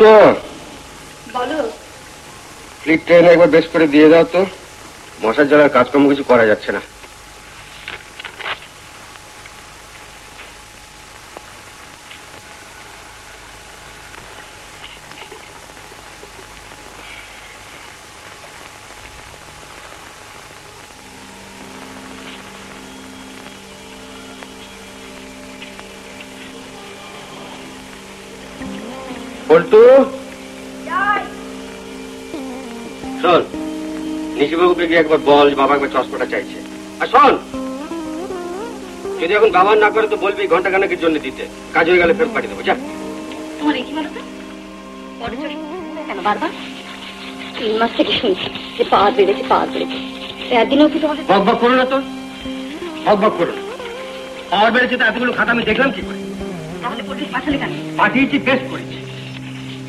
শুনছো বলো। Flip train একবার বেশ করে দিয়ে দাও তো। মশার জ্বালার কাজকর্ম কিছু করা যাচ্ছে না। নিশিবাবুকে গিয়ে একবার বল বাবা একবার চশমাটা চাইছে। আর শোন যদি এখন ব্যবহার না করে তো বলবি ঘণ্টা খানেকের জন্য দিতে। কাজ হয়ে গেলে ফেরত পাঠিয়ে দেবো যা। তোমার কি বলো তো? বড় চড়ি কেন বারবার? তিন মাস থেকে শুনছি যে পা বেড়েছে পা বেড়েছে। একদিনও কি তোমাকে বক বক করো না তো। বক বক করো না। পাওয়ার বেড়েছে তো এতগুলো খাতা আমি দেখলাম কি করে? তাহলে পুলিশ পাঠালে কেন? পাঠিয়েছি বেশ করেছি।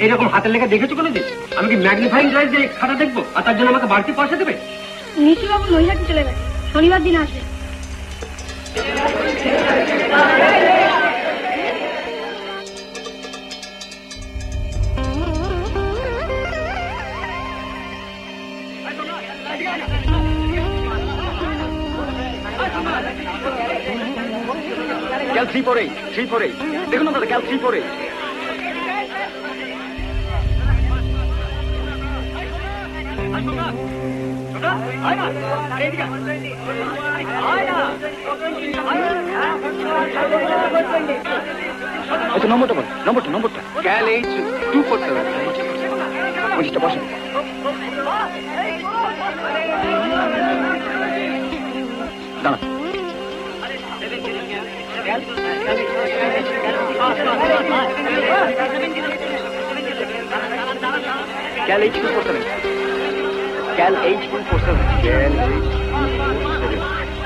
এইরকম হাতের লেখা দেখেছ কোনোদিন? আমি কি ম্যাগনিফাইং গ্লাস দিয়ে খাতা দেখব? আর তার জন্য আমাকে বাড়তি পয়সা দেবে? নিশিবাবু নৈহাটি চলে গেছে। শনিবার দিন আসবে। ক্যাল three four eight three four eight দেখুন না দাদা ক্যাল থ্রি ফোর এইট আচ্ছা নম্বরটা বল নম্বরটা নম্বরটা ক্যাল এইচ টু ফোর সেভেন পঁচিশটা বসেন দাঁড়া ক্যাল এইচ টু ফোর সেভেন ক্যাল এইচ টু ফোর সেভেন ক্যাল এইচ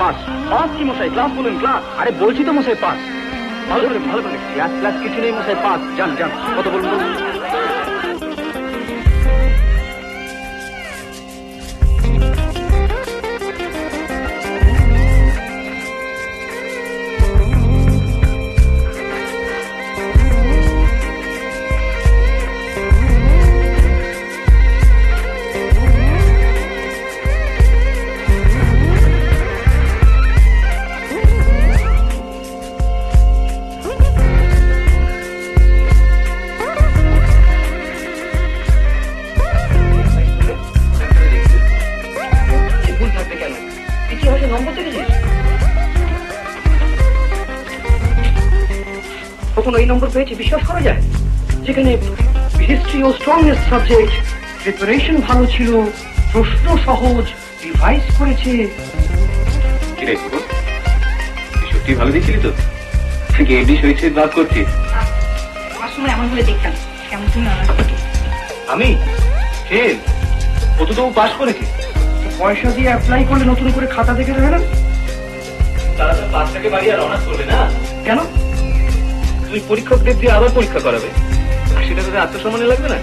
পাস পাস কি মশাই ক্লাস বলুন ক্লাস আরে বলছি তো মশাই পাস ভালো করে ভালো করে। ক্লাস ক্লাস কিছু নেই মশাই পাস যান যান। কত বলুন। এই নম্বর পেয়েছে বিশ্বাস করা যায়? যেখানে হিস্ট্রি ও স্ট্রংনেস সাবজেক্ট প্রিপারেশন ভালো ছিল প্রশ্ন সহজ রিভাইজ করেছে। কিরে সত্যি ভালো দেখছিলি তো? করছিস আমার সময় এমন হলে দেখতাম কেমন তুমি আমার আমি? ফেল ও তো তবু পাস করেছে। পয়সা দিয়ে অ্যাপ্লাই করলে নতুন করে খাতা দেখে দেবে না? তারা তো বাড়ি আর অনার্স করবে না। কেন? তুই পরীক্ষকদের দিয়ে আবার পরীক্ষা করাবে। সেটা তোদের আত্মসম্মানে লাগবে না?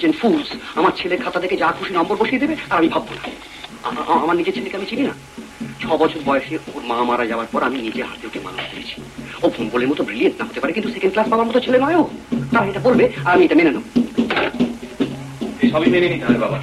নেগলিজেন্ট ফুলস আমার ছেলে খাতা থেকে যা খুশি নম্বর বসিয়ে দেবে, আর আমি ভাববো না। আমার নিজের ছেলেকে আমি চিনি না। ছ বছর বয়সে ওর মা মারা যাওয়ার পর আমি নিজে হাতে ওকে মানুষ করেছি ও ফুটবলের মতো ব্রিলিয়েন্ট না হতে পারে, কিন্তু সেকেন্ড ক্লাস পাওয়ার মতো ছেলে নয় ও। তারা এটা বলবে, আর আমি এটা মেনে নেব। সবই মেনে নিতে হবে বাবা।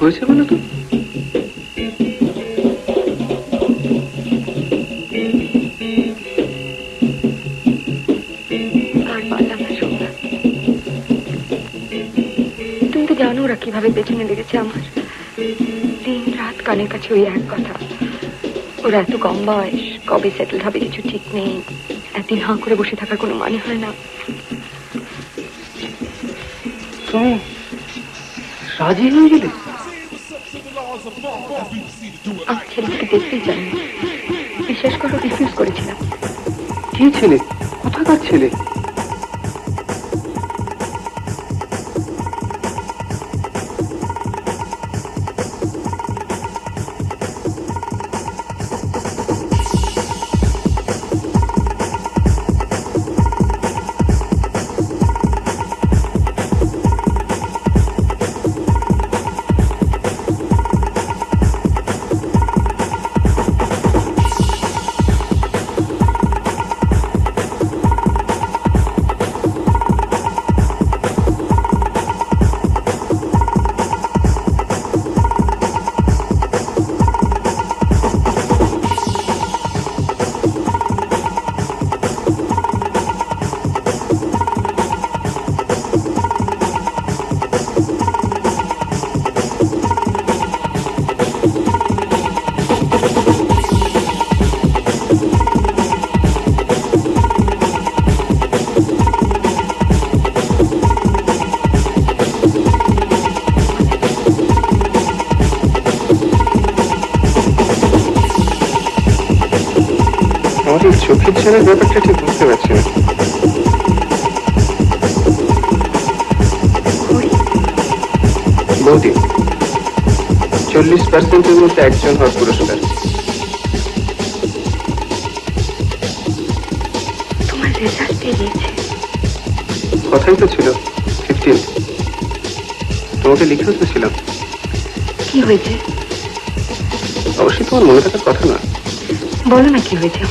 হয়েছে বলো তো? তুমি তো জানো ওরা কীভাবে পেছনে লেগেছে আমার। দিন রাত কানের কাছে ওই এক কথা। ওরা এত কম বয়স কবে সেটেল হবে কিছু ঠিক নেই। একদিন হাঁ করে বসে থাকার কোনো মানে হয় না। তুমি রাজি হয়ে গেলে? ছেলেকে দেখতেই চাই বিশ্বাস করো রিফিউজ করেছিলাম। কি ছেলে? কোথাকার ছেলে? আমাদের চোখের ছেলের ব্যাপারটা ঠিক বুঝতে পারছি না। বৌদি চল্লিশ পার্সেন্টের মধ্যে একজন হওয়ার পুরস্কার। তোমার রেজাল্ট বেরিয়েছে কথাই তো ছিল ফিফটিন তোমাকে লিখেও তো ছিলাম। কি হয়েছে? অবশ্যই তোমার মনে থাকার কথা না বলো না কি হয়েছে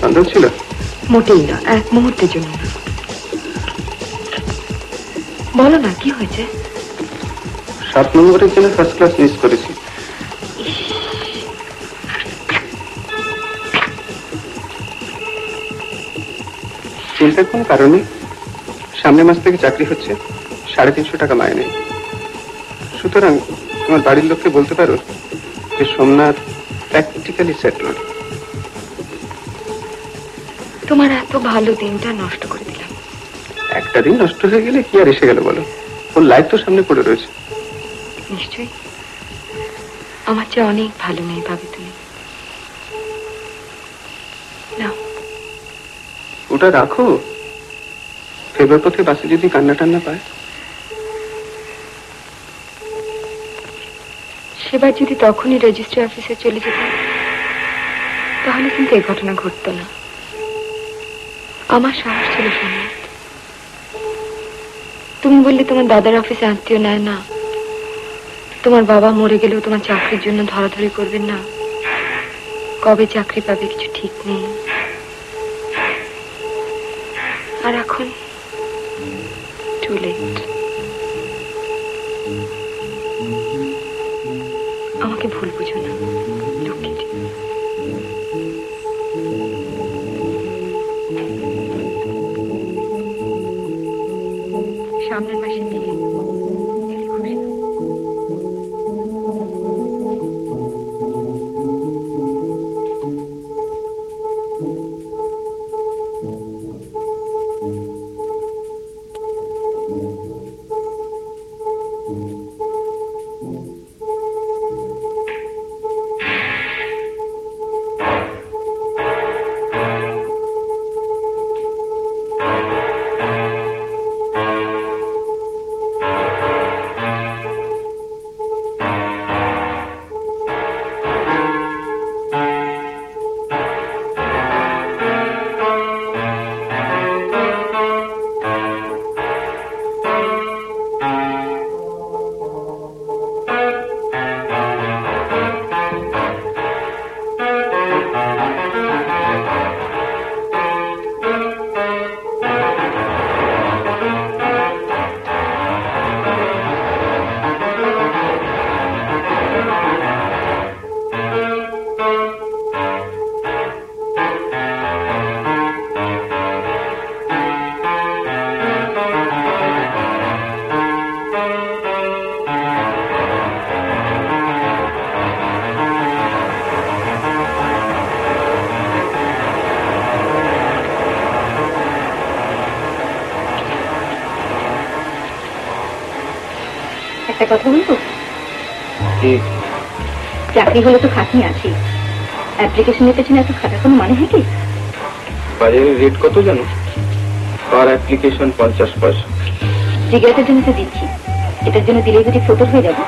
সন্দেহ ছিল? মোটেই না এক মুহূর্তের জন্য। না বলো না কি হয়েছে? সাত নম্বরের জন্য ফার্স্ট ক্লাস মিস করেছি। চিন্তার কোনো কারণ নেই। সামনের মাস থেকে চাকরি হচ্ছে সাড়ে তিনশো টাকা মাইনে। সুতরাং তোমার বাড়ির লোককে বলতে পারো Mr. সোমনাথ প্র্যাকটিক্যালি সেটল তোমার এত ভালো দিনটা নষ্ট করে দিলাম। একটা দিন নষ্ট হয়ে গেলে কি আর এসে গেল বলো? ওর লাইফ তো সামনে পড়ে রয়েছে। নিশ্চয়ই। আমার চেয়ে অনেক ভালো মেয়ে পাবে তুমি। ওটা রাখো। ফেরবার পথে বাসে যদি কান্না টান্না পায়। সেবার যদি তখনই রেজিস্ট্রি অফিসে চলে যেতাম, তাহলে কিন্তু এই ঘটনা ঘটতো না। আমার সাহস ছিল সম্রাট। তুমি বললে তোমার দাদার অফিসে আত্মীয় নেয় না। তোমার বাবা মরে গেলেও তোমার চাকরির জন্য ধরাধরি করবেন না। কবে চাকরি পাবে কিছু ঠিক নেই। আর এখন টু লেট চাকরি হলে তো খাটনি আছে অ্যাপ্লিকেশনের পেছনে এত খাটার কোনো মানে হয় কি? বাজারের রেট কত জানো? পার অ্যাপ্লিকেশন পঞ্চাশ পয়সা। জিজ্ঞাসার জন্য তো দিচ্ছি। এটার জন্য দিলেই যদি ফটোর হয়ে যাব।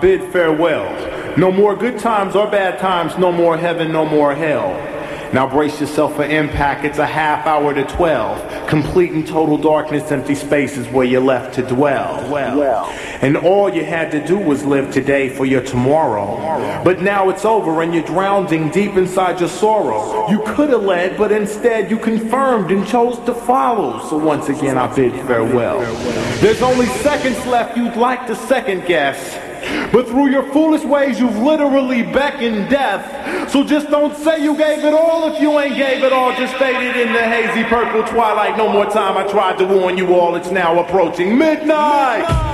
bid farewell. No more good times or bad times, no more heaven, no more hell. Now brace yourself for impact. It's a half hour to 12. Complete and total darkness, empty spaces where you're left to dwell. Well, and all you had to do was live today for your tomorrow. But now it's over and you're drowning deep inside your sorrow. You could have led, but instead you confirmed and chose to follow. So once again, I bid farewell. There's only seconds left you'd like to second guess. But through your foolish ways, you've literally beckoned death. So just don't say you gave it all if you ain't gave it all. Just faded in the hazy purple twilight. No more time. I tried to warn you all. It's now approaching midnight. midnight.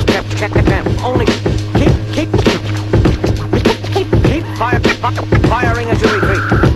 Tap, tap, tap. Only keep, keep, keep, keep, keep fire, firing as you retreat.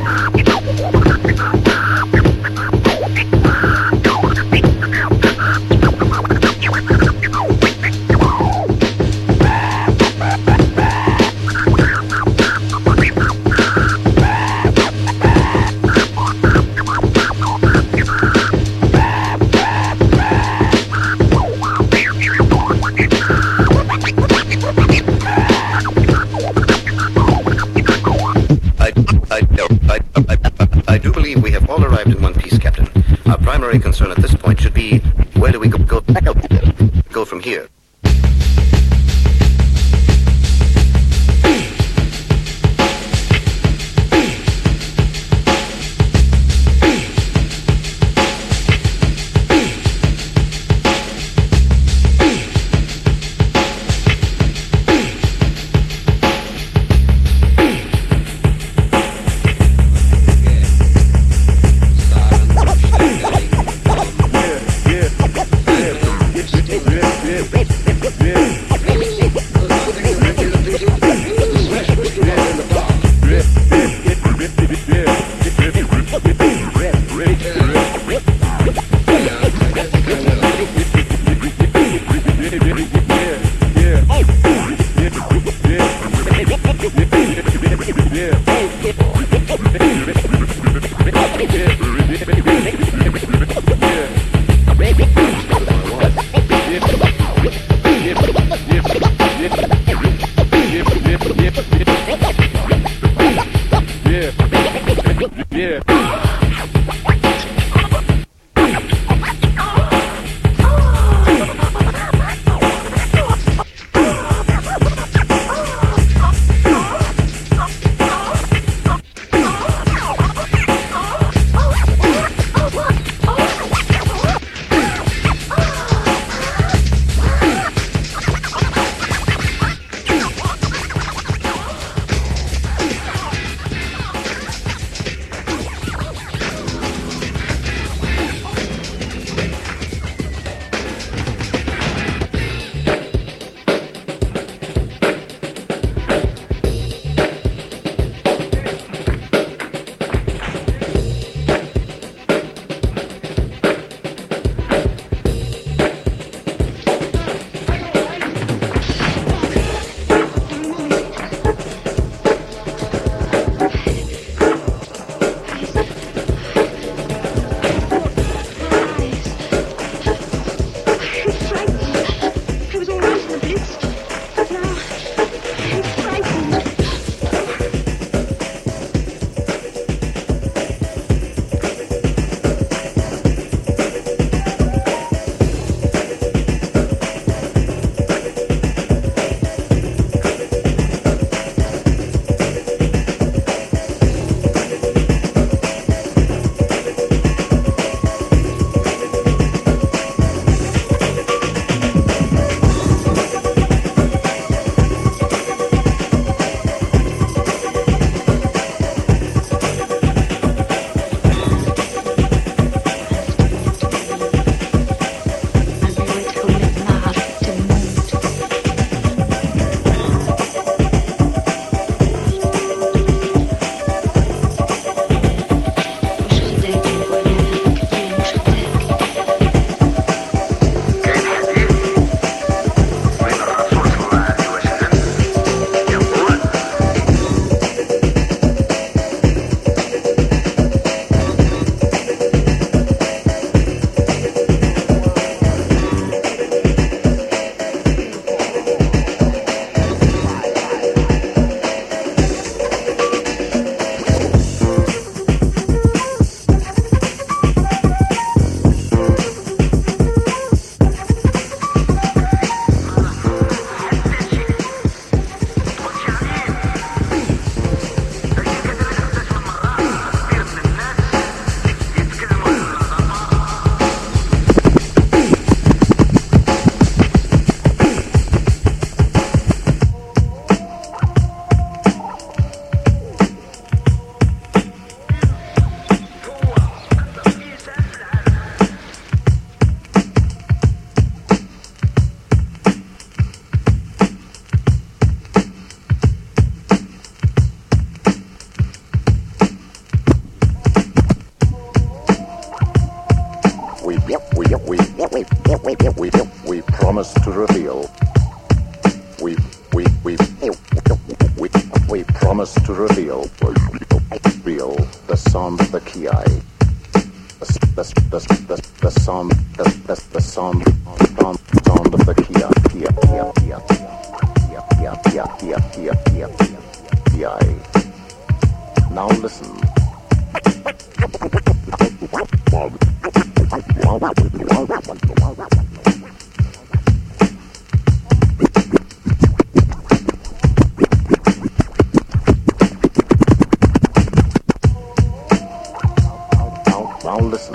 Now listen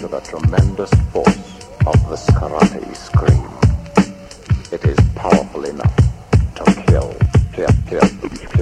to the tremendous force of this karate scream. It is powerful enough to kill, kill, kill.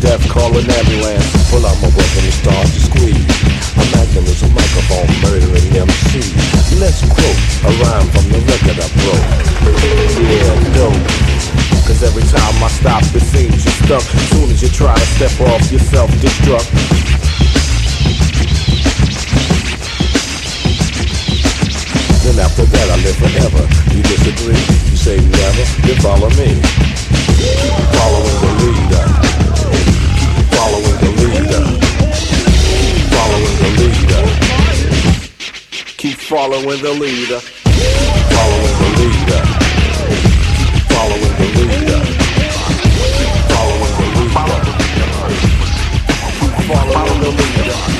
Death, call an ambulance. Pull out my weapon and start to squeeze. A magnum is a microphone, murdering MC. Let's quote a rhyme from the record I broke. Yeah, dope. Cause every time I stop, it seems you're stuck. Soon as you try to step off, you self-destruct. Then after that, I live forever. You disagree? You say never? Then follow me. Following the leader. Following the leader. Following the leader. Keep following the leader. Following the leader. Following the leader. Following the leader. Following the leader.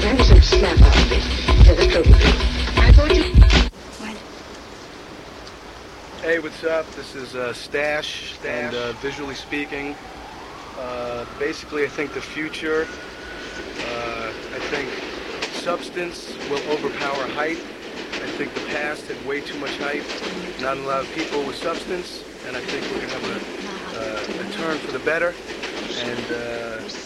snap out of it. I thought you. Hey, what's up? This is uh, Stash, Stash, and uh, visually speaking, uh, basically, I think the future. Uh, I think substance will overpower hype. I think the past had way too much hype, not a lot of people with substance, and I think we're gonna have a, uh, a turn for the better. And uh,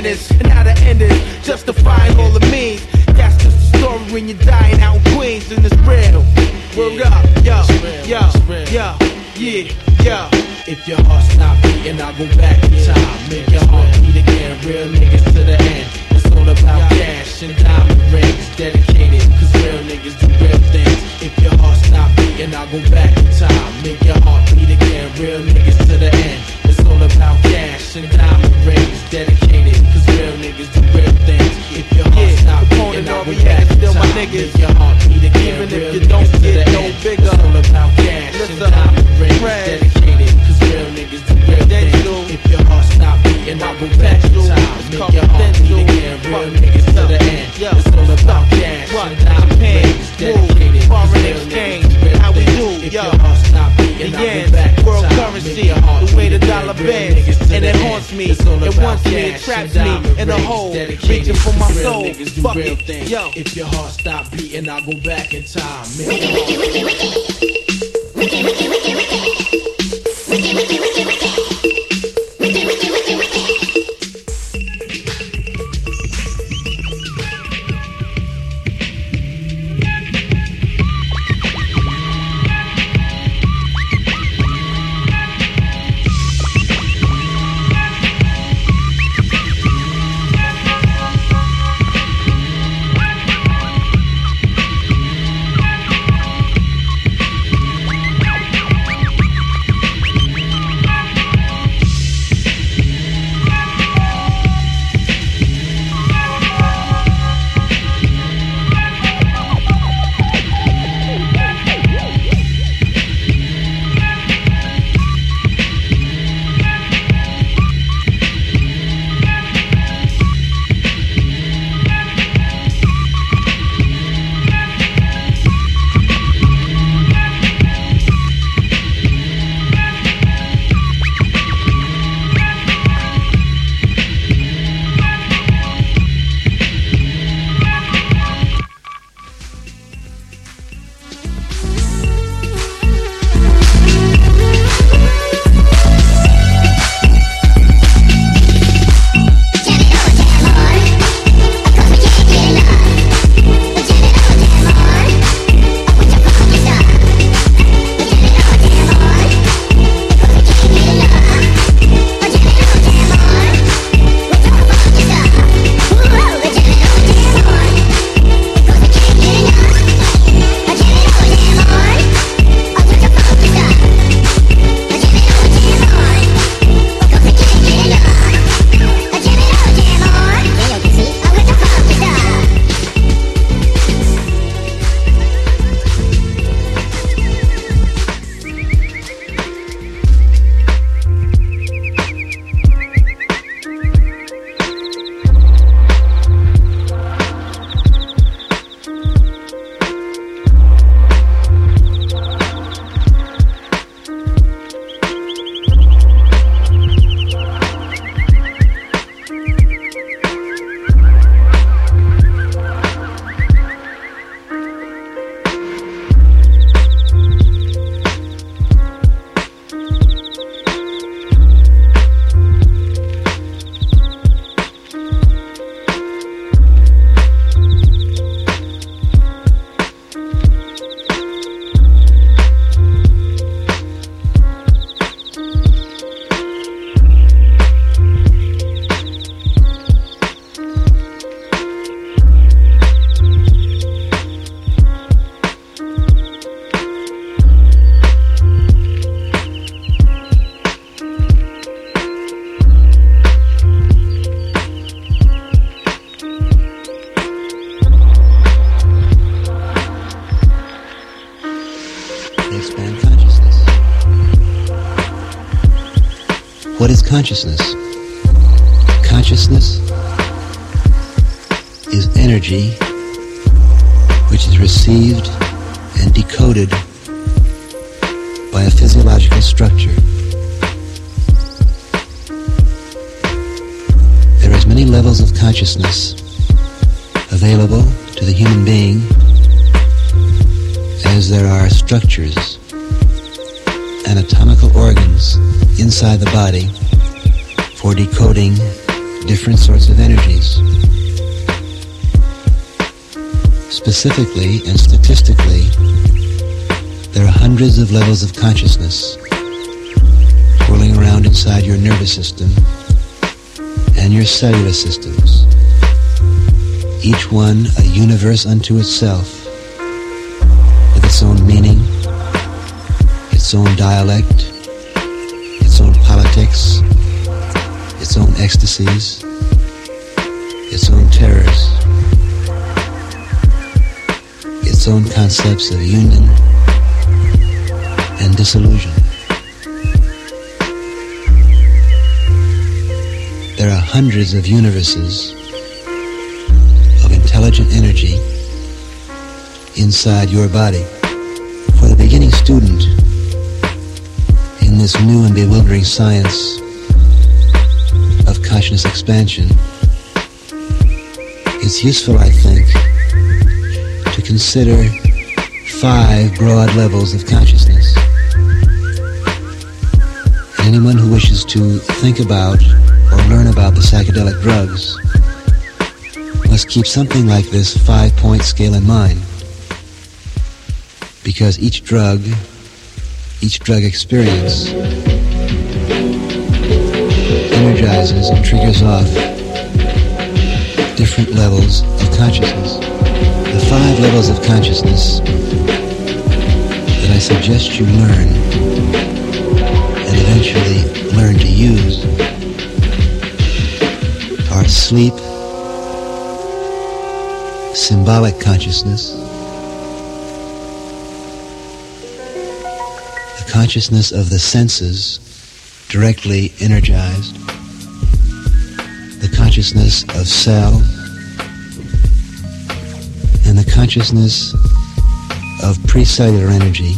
crashing Consciousness different sorts of energies. Specifically and statistically, there are hundreds of levels of consciousness whirling around inside your nervous system and your cellular systems, each one a universe unto itself with its own meaning, its own dialect, its own politics, own ecstasies, its own terrors, its own concepts of union and disillusion. There are hundreds of universes of intelligent energy inside your body. For the beginning student in this new and bewildering science consciousness expansion, it's useful, I think, to consider five broad levels of consciousness. Anyone who wishes to think about or learn about the psychedelic drugs must keep something like this five-point scale in mind. Because each drug, each drug experience energizes and triggers off different levels of consciousness. The five levels of consciousness that I suggest you learn and eventually learn to use are sleep, symbolic consciousness, the consciousness of the senses directly energized, consciousness of cell, and the consciousness of precellular energy,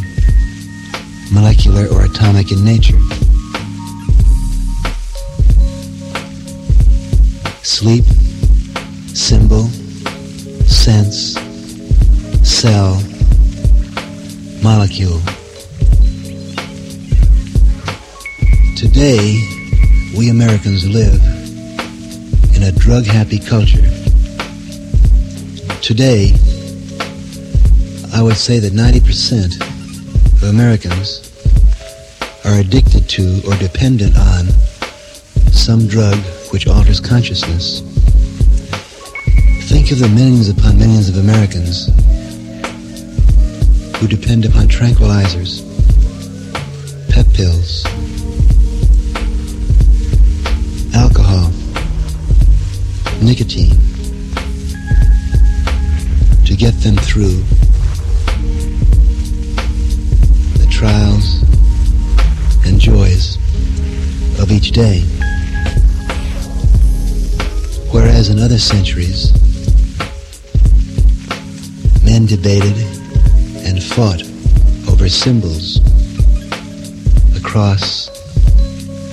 molecular or atomic in nature. Sleep, symbol, sense, cell, molecule. Today, we Americans live in a drug-happy culture. Today, I would say that 90% of Americans are addicted to or dependent on some drug which alters consciousness. Think of the millions upon millions of Americans who depend upon tranquilizers, nicotine to get them through the trials and joys of each day. Whereas in other centuries, men debated and fought over symbols, the cross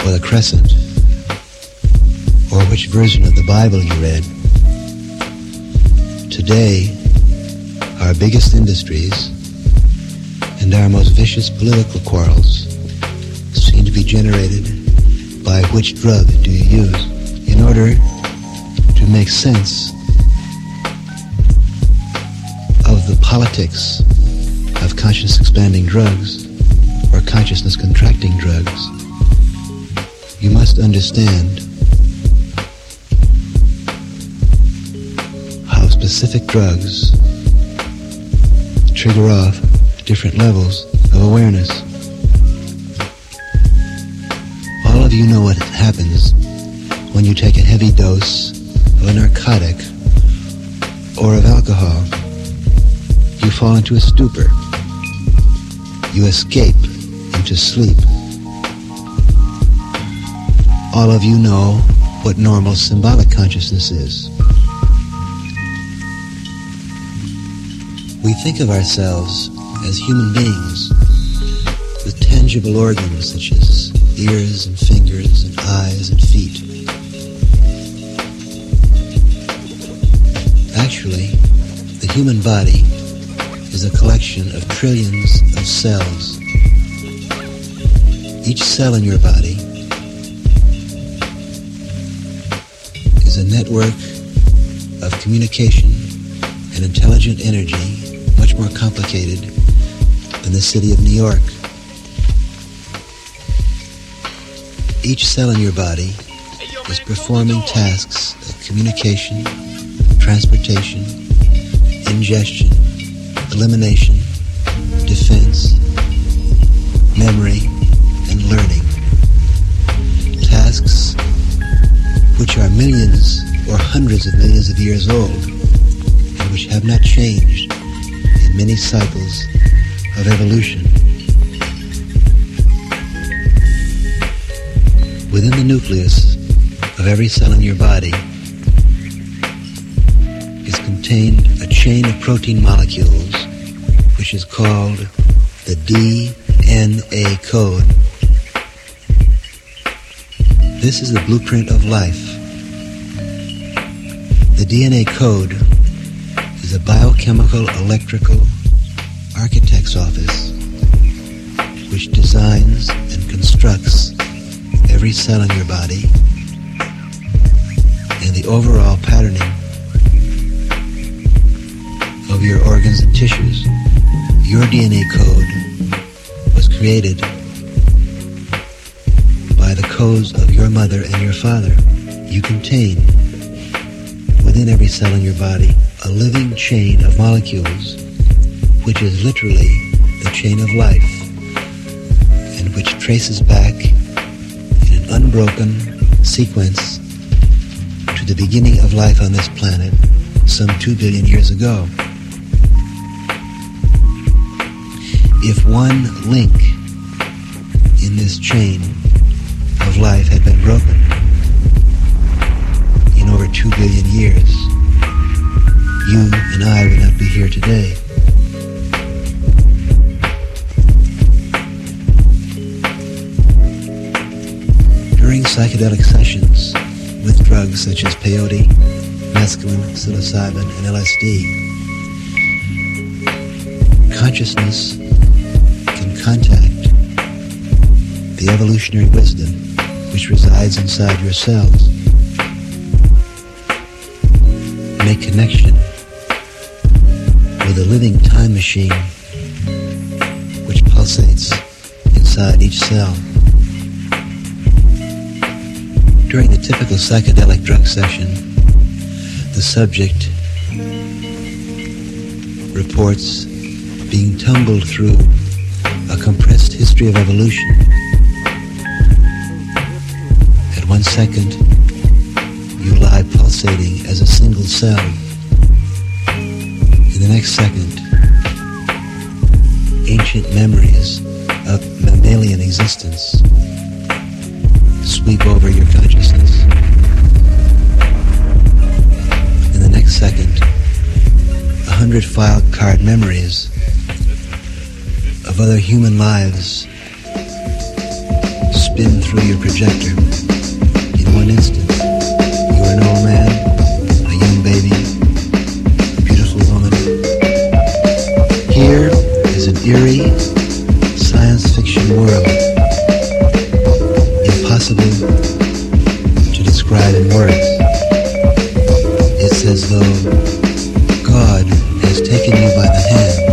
or the crescent, which version of the Bible you read. Today, our biggest industries and our most vicious political quarrels seem to be generated by which drug do you use in order to make sense of the politics of conscious expanding drugs or consciousness contracting drugs. You must understand specific drugs trigger off different levels of awareness. All of you know what happens when you take a heavy dose of a narcotic or of alcohol. You fall into a stupor. You escape into sleep. all of you know what normal symbolic consciousness is. We think of ourselves as human beings with tangible organs such as ears and fingers and eyes and feet. Actually, the human body is a collection of trillions of cells. Each cell in your body is a network of communication and intelligent energy more complicated than the city of New York. Each cell in your body is performing tasks of communication, transportation, ingestion, elimination, defense, memory, and learning. Tasks which are millions or hundreds of millions of years old and which have not changed many cycles of evolution. Within the nucleus of every cell in your body is contained a chain of protein molecules which is called the DNA code. This is the blueprint of life. The DNA code a biochemical electrical architect's office which designs and constructs every cell in your body and the overall patterning of your organs and tissues. Your DNA code was created by the codes of your mother and your father. You contain within every cell in your body a living chain of molecules which is literally the chain of life and which traces back in an unbroken sequence to the beginning of life on this planet some two billion years ago. If one link in this chain of life had been broken in over two billion years, you and I would not be here today. During psychedelic sessions with drugs such as peyote, mescaline, psilocybin, and LSD, consciousness can contact the evolutionary wisdom which resides inside yourselves. Make connection a living time machine which pulsates inside each cell. During the typical psychedelic drug session, the subject reports being tumbled through a compressed history of evolution. At one second, you lie pulsating as a single cell. The next second, ancient memories of mammalian existence sweep over your consciousness. In the next second, a hundred file card memories of other human lives spin through your projector. Taken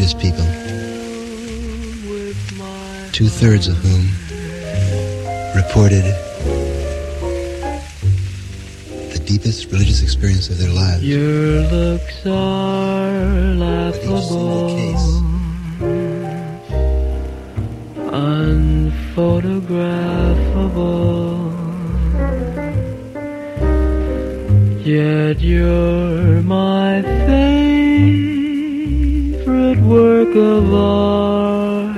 religious people, two thirds of whom reported the deepest religious experience of their lives. Your looks are laughable, unphotographable. Yet you're my favorite work of art.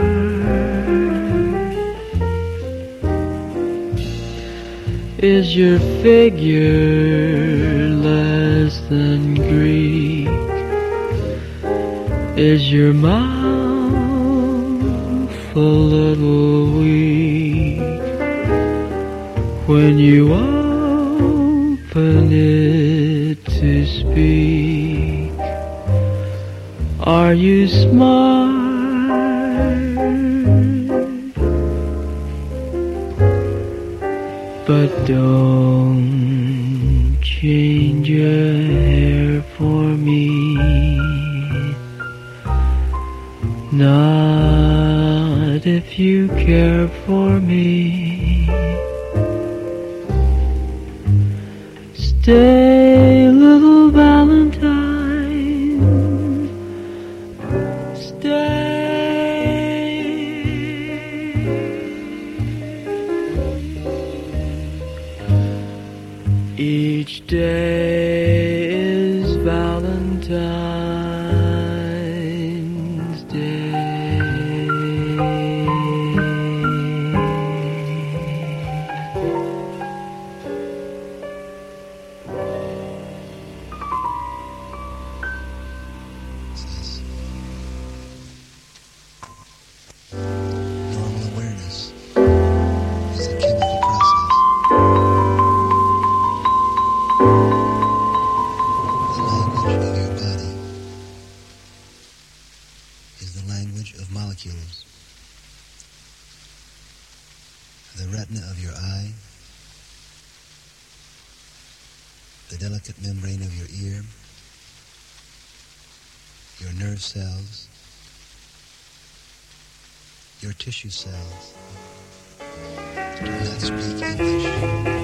Is your figure less than Greek? Is your mouth a little weak when you open it to speak? Are you smart? But don't change your hair for me. Not if you care for me. Your nerve cells, your tissue cells do not speak English.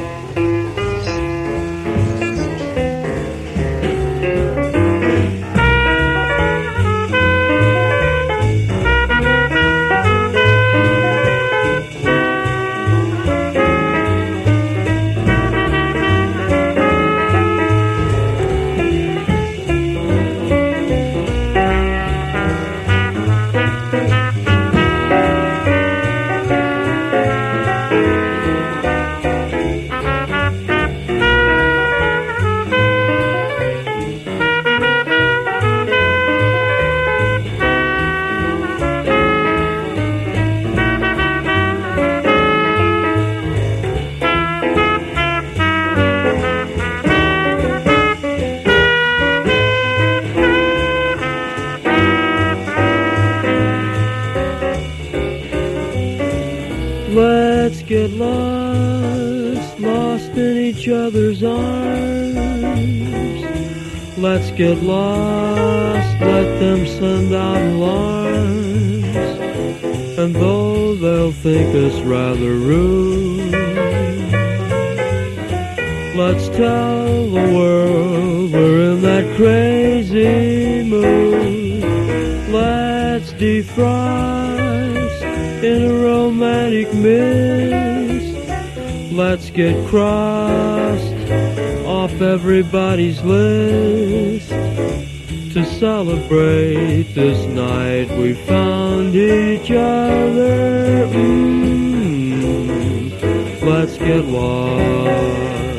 Let's get lost, let them send out alarms. And though they'll think us rather rude, let's tell the world we're in that crazy mood. Let's defrost in a romantic mist. Let's get crossed everybody's list to celebrate this night we found each other. Mm. Let's get lost